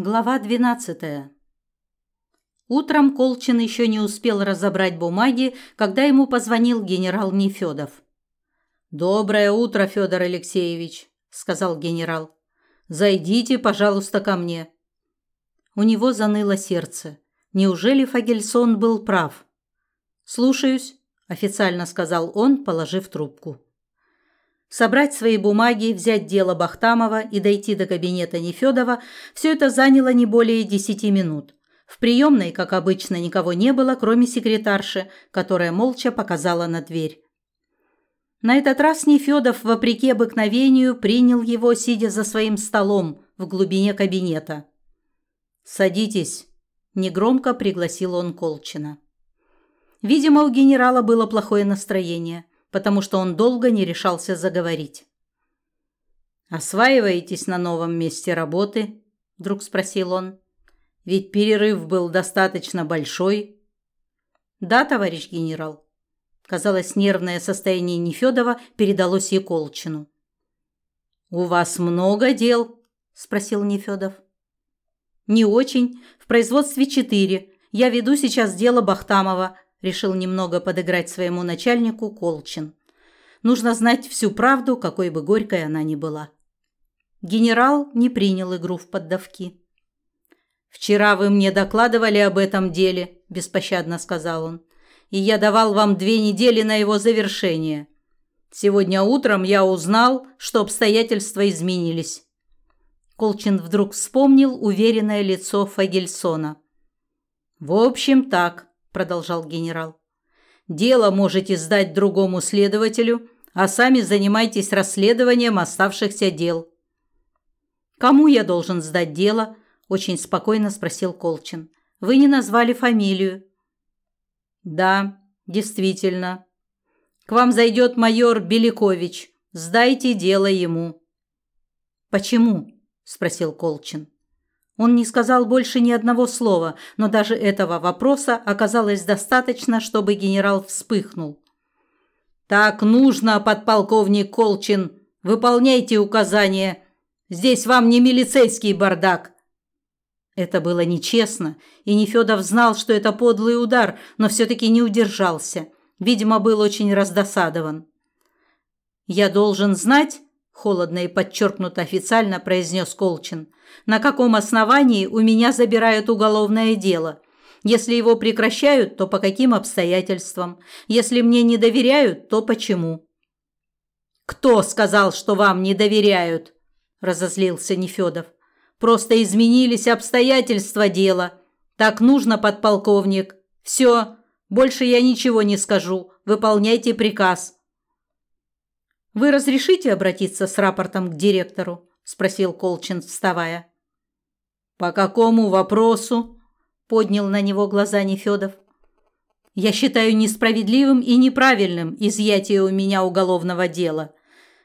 Глава 12. Утром Колчин еще не успел разобрать бумаги, когда ему позвонил генерал Нефедов. «Доброе утро, Федор Алексеевич», – сказал генерал. «Зайдите, пожалуйста, ко мне». У него заныло сердце. Неужели Фагельсон был прав? «Слушаюсь», – официально сказал он, положив трубку. Собрать свои бумаги, взять дело Бахтамова и дойти до кабинета Нефёдова – все это заняло не более десяти минут. В приемной, как обычно, никого не было, кроме секретарши, которая молча показала на дверь. На этот раз Нефёдов, вопреки обыкновению, принял его, сидя за своим столом в глубине кабинета. «Садитесь», – негромко пригласил он Колчина. Видимо, у генерала было плохое настроение потому что он долго не решался заговорить. «Осваиваетесь на новом месте работы?» – вдруг спросил он. «Ведь перерыв был достаточно большой». «Да, товарищ генерал». Казалось, нервное состояние Нефёдова передалось Яколчину. «У вас много дел?» – спросил Нефёдов. «Не очень. В производстве четыре. Я веду сейчас дело Бахтамова, решил немного подыграть своему начальнику Колчин. Нужно знать всю правду, какой бы горькой она ни была. Генерал не принял игру в поддавки. «Вчера вы мне докладывали об этом деле», – беспощадно сказал он, – «и я давал вам две недели на его завершение. Сегодня утром я узнал, что обстоятельства изменились». Колчин вдруг вспомнил уверенное лицо Фагельсона. «В общем, так продолжал генерал. Дело можете сдать другому следователю, а сами занимайтесь расследованием оставшихся дел. Кому я должен сдать дело? очень спокойно спросил Колчин. Вы не назвали фамилию. Да, действительно. К вам зайдет майор Беликович. Сдайте дело ему. Почему? спросил Колчин. Он не сказал больше ни одного слова, но даже этого вопроса оказалось достаточно, чтобы генерал вспыхнул. «Так нужно, подполковник Колчин. Выполняйте указания. Здесь вам не милицейский бардак». Это было нечестно, и Нефёдов знал, что это подлый удар, но все-таки не удержался. Видимо, был очень раздосадован. «Я должен знать, холодно и подчеркнуто официально произнес Колчин. На каком основании у меня забирают уголовное дело? Если его прекращают, то по каким обстоятельствам? Если мне не доверяют, то почему? Кто сказал, что вам не доверяют? разозлился Нефёдов. Просто изменились обстоятельства дела. Так нужно, подполковник. Все, больше я ничего не скажу. Выполняйте приказ. Вы разрешите обратиться с рапортом к директору? спросил Колчин, вставая. По какому вопросу? поднял на него глаза Нефёдов. Я считаю несправедливым и неправильным изъятие у меня уголовного дела.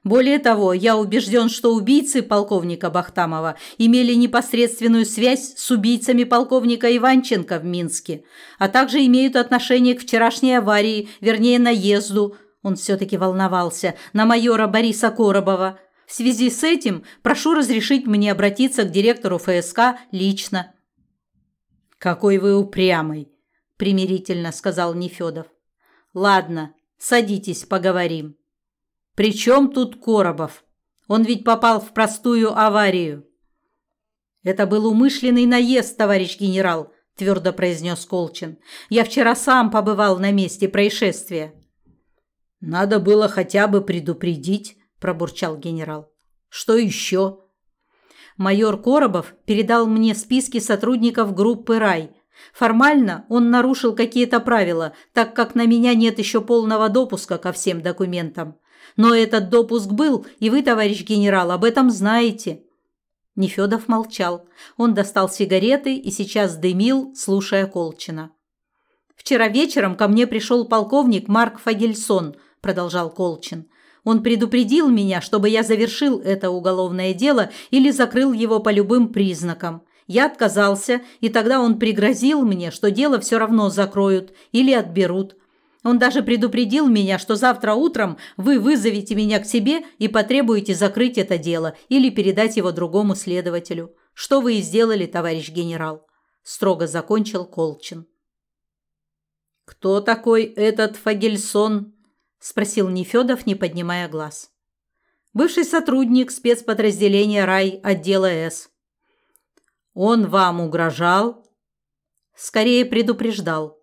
Более того, я убежден, что убийцы полковника Бахтамова имели непосредственную связь с убийцами полковника Иванченко в Минске, а также имеют отношение к вчерашней аварии, вернее, наезду, он все-таки волновался, на майора Бориса Коробова. В связи с этим прошу разрешить мне обратиться к директору ФСК лично. «Какой вы упрямый!» – примирительно сказал Нефедов. «Ладно, садитесь, поговорим. При чем тут Коробов? Он ведь попал в простую аварию». «Это был умышленный наезд, товарищ генерал», – твердо произнес Колчин. «Я вчера сам побывал на месте происшествия». Надо было хотя бы предупредить, пробурчал генерал. Что еще? Майор Коробов передал мне списки сотрудников группы Рай. Формально он нарушил какие-то правила, так как на меня нет еще полного допуска ко всем документам. Но этот допуск был, и вы, товарищ генерал, об этом знаете. Нефёдов молчал. Он достал сигареты и сейчас дымил, слушая Колчина. Вчера вечером ко мне пришел полковник Марк Фагельсон – продолжал Колчин. Он предупредил меня, чтобы я завершил это уголовное дело или закрыл его по любым признакам. Я отказался, и тогда он пригрозил мне, что дело все равно закроют или отберут. Он даже предупредил меня, что завтра утром вы вызовете меня к себе и потребуете закрыть это дело или передать его другому следователю. что вы и сделали, товарищ генерал», – строго закончил Колчин. «Кто такой этот Фагельсон?» – спросил Нефедов, не поднимая глаз. «Бывший сотрудник спецподразделения «Рай» отдела «С». «Он вам угрожал?» «Скорее предупреждал».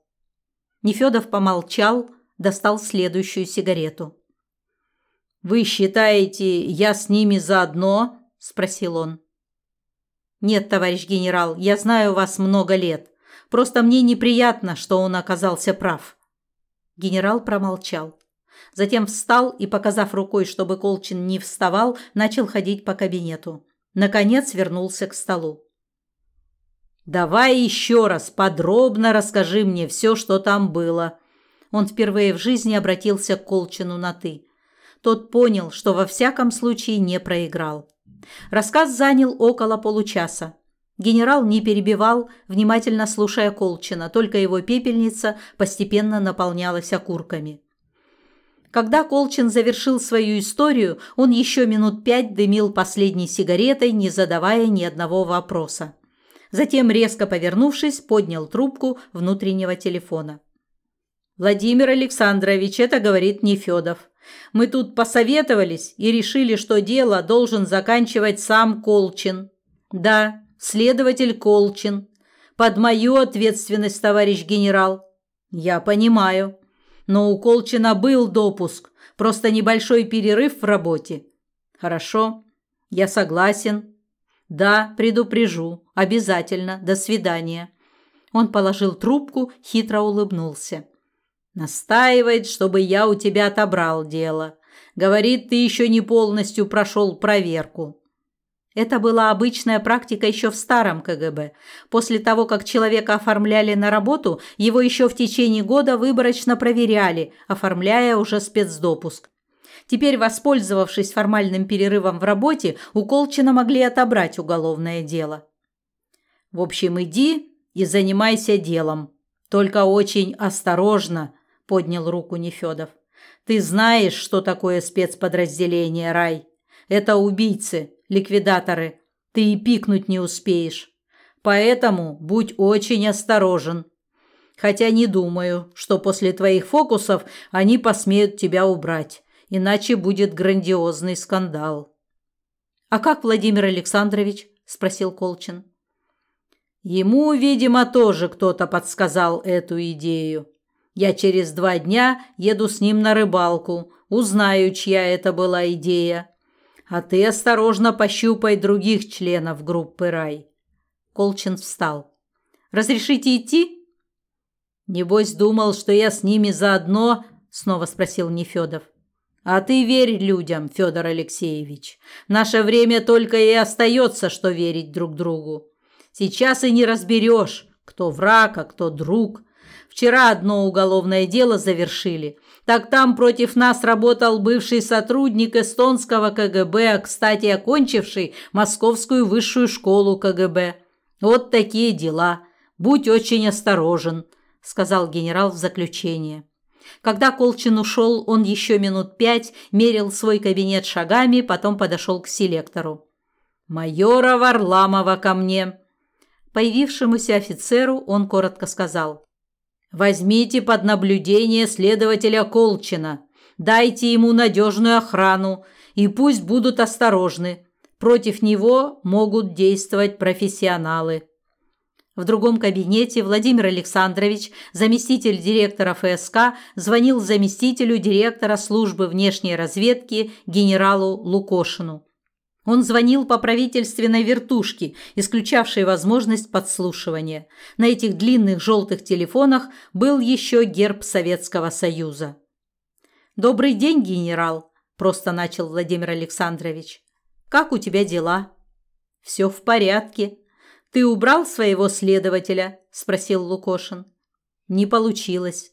Нефедов помолчал, достал следующую сигарету. «Вы считаете, я с ними заодно?» – спросил он. «Нет, товарищ генерал, я знаю вас много лет. Просто мне неприятно, что он оказался прав». Генерал промолчал. Затем встал и, показав рукой, чтобы Колчин не вставал, начал ходить по кабинету. Наконец вернулся к столу. «Давай еще раз подробно расскажи мне все, что там было». Он впервые в жизни обратился к Колчину на «ты». Тот понял, что во всяком случае не проиграл. Рассказ занял около получаса. Генерал не перебивал, внимательно слушая Колчина, только его пепельница постепенно наполнялась окурками. Когда Колчин завершил свою историю, он еще минут пять дымил последней сигаретой, не задавая ни одного вопроса. Затем, резко повернувшись, поднял трубку внутреннего телефона. «Владимир Александрович, это говорит Нефедов. Мы тут посоветовались и решили, что дело должен заканчивать сам Колчин. Да, следователь Колчин. Под мою ответственность, товарищ генерал. Я понимаю. Но у Колчина был допуск, просто небольшой перерыв в работе. Хорошо, я согласен. Да, предупрежу. Обязательно. До свидания. Он положил трубку, хитро улыбнулся. Настаивает, чтобы я у тебя отобрал дело. Говорит, ты еще не полностью прошел проверку. Это была обычная практика еще в старом КГБ. После того, как человека оформляли на работу, его еще в течение года выборочно проверяли, оформляя уже спецдопуск. Теперь, воспользовавшись формальным перерывом в работе, у Колчина могли отобрать уголовное дело. В общем, иди и занимайся делом. Только очень осторожно, поднял руку Нефедов. Ты знаешь, что такое спецподразделение, Рай? Это убийцы, ликвидаторы. Ты и пикнуть не успеешь. Поэтому будь очень осторожен. Хотя не думаю, что после твоих фокусов они посмеют тебя убрать, иначе будет грандиозный скандал. А как Владимир Александрович? спросил Колчин. Ему, видимо, тоже кто-то подсказал эту идею. Я через два дня еду с ним на рыбалку, узнаю, чья это была идея. А ты осторожно пощупай других членов группы «Рай». Колчин встал. «Разрешите идти?» «Небось, думал, что я с ними заодно?» Снова спросил Нефедов. «А ты верь людям, Федор Алексеевич. Наше время только и остается, что верить друг другу. Сейчас и не разберешь, кто враг, а кто друг. Вчера одно уголовное дело завершили. Так там против нас работал бывший сотрудник эстонского КГБ, а, кстати, окончивший Московскую высшую школу КГБ. Вот такие дела. Будь очень осторожен, сказал генерал в заключение. Когда Колчин ушел, он еще минут пять мерил свой кабинет шагами, потом подошел к селектору. «Майора Варламова ко мне!» Появившемуся офицеру он коротко сказал. Возьмите под наблюдение следователя Колчина, дайте ему надежную охрану и пусть будут осторожны. Против него могут действовать профессионалы. В другом кабинете Владимир Александрович, заместитель директора ФСК, звонил заместителю директора службы внешней разведки генералу Лукошину. Он звонил по правительственной вертушке, исключавшей возможность подслушивания. На этих длинных желтых телефонах был еще герб Советского Союза. «Добрый день, генерал», – просто начал Владимир Александрович. «Как у тебя дела?» «Все в порядке. Ты убрал своего следователя?» – спросил Лукошин. «Не получилось».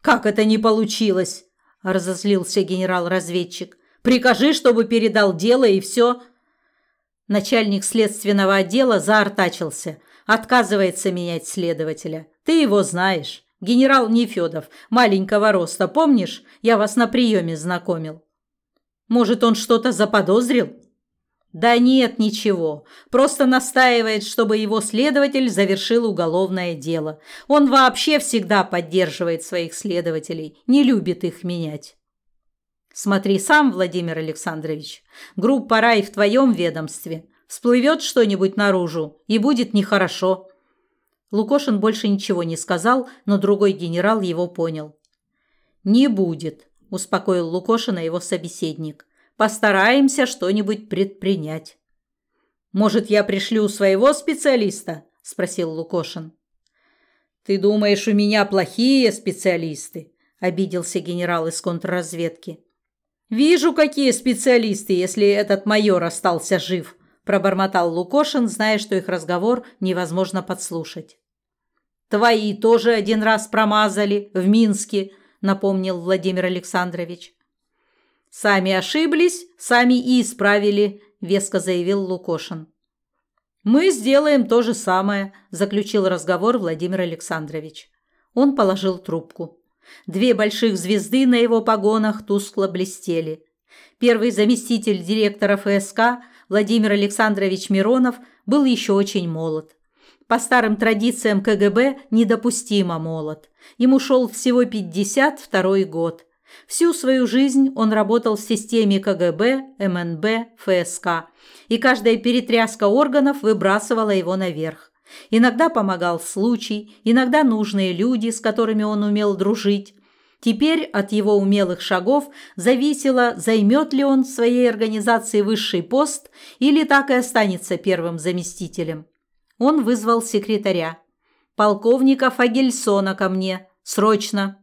«Как это не получилось?» – разозлился генерал-разведчик. Прикажи, чтобы передал дело, и все». Начальник следственного отдела заортачился. Отказывается менять следователя. Ты его знаешь. Генерал Нефедов, маленького роста, помнишь? Я вас на приеме знакомил. Может, он что-то заподозрил? Да нет, ничего. Просто настаивает, чтобы его следователь завершил уголовное дело. Он вообще всегда поддерживает своих следователей, не любит их менять. Смотри сам, Владимир Александрович. Группа «Рай» в твоем ведомстве. Всплывет что-нибудь наружу, и будет нехорошо. Лукошин больше ничего не сказал, но другой генерал его понял. «Не будет», – успокоил Лукошина его собеседник. «Постараемся что-нибудь предпринять». «Может, я пришлю своего специалиста?» – спросил Лукошин. «Ты думаешь, у меня плохие специалисты?» – обиделся генерал из контрразведки. «Вижу, какие специалисты, если этот майор остался жив», – пробормотал Лукошин, зная, что их разговор невозможно подслушать. «Твои тоже один раз промазали в Минске», – напомнил Владимир Александрович. «Сами ошиблись, сами и исправили», – веско заявил Лукошин. «Мы сделаем то же самое», – заключил разговор Владимир Александрович. Он положил трубку. Две больших звезды на его погонах тускло блестели. Первый заместитель директора ФСК Владимир Александрович Миронов был еще очень молод. По старым традициям КГБ недопустимо молод. Ему шел всего 52 год. Всю свою жизнь он работал в системе КГБ, МНБ, ФСК, и каждая перетряска органов выбрасывала его наверх. Иногда помогал случай, иногда нужные люди, с которыми он умел дружить. Теперь от его умелых шагов зависело, займет ли он в своей организации высший пост или так и останется первым заместителем. Он вызвал секретаря. «Полковника Фагельсона ко мне. Срочно!»